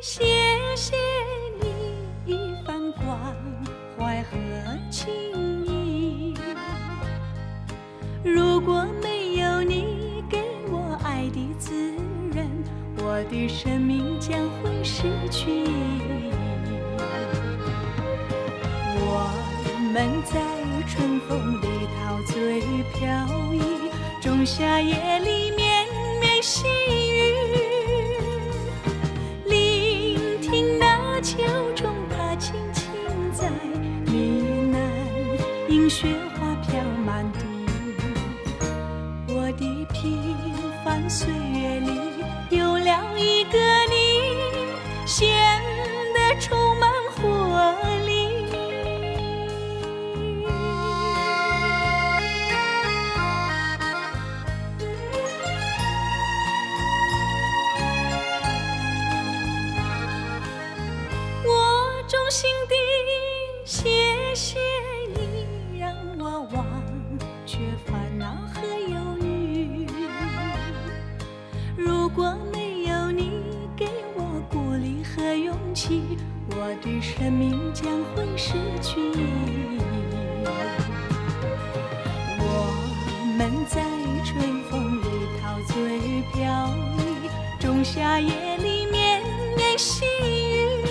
谢谢你一番关怀和情谊。如果没有你给我爱的滋润，我的生命将会失去意义。我们在春风里陶醉飘逸，仲夏夜里绵绵细雪花飘满地。我的平凡岁月里有了一个我的生命将会失去意义。我们在春风里陶醉飘逸，仲夏夜里绵绵细雨，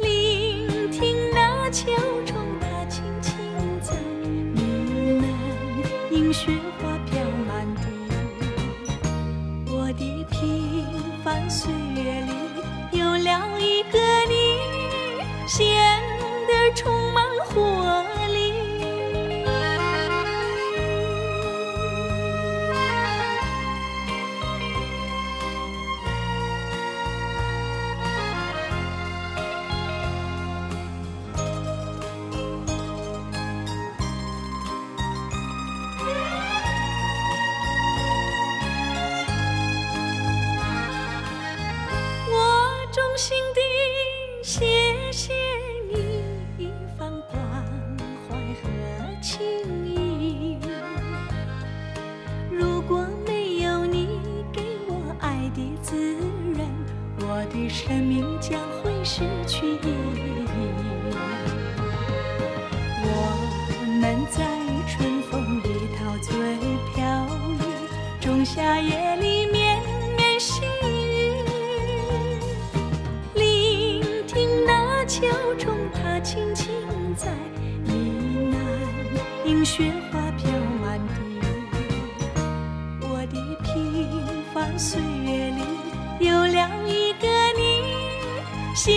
聆听那秋虫它轻轻在呢喃，映雪花飘满地。我的平凡岁月里有了一个你，显得充满心地谢谢你一番关怀和情谊。如果没有你给我爱的滋润，我的生命将会失去意义。我们在春风里陶醉飘逸，仲夏夜里绵绵细雨那秋虫它轻轻在呢喃，映雪花飘满地。我的平凡岁月里有了一个你，显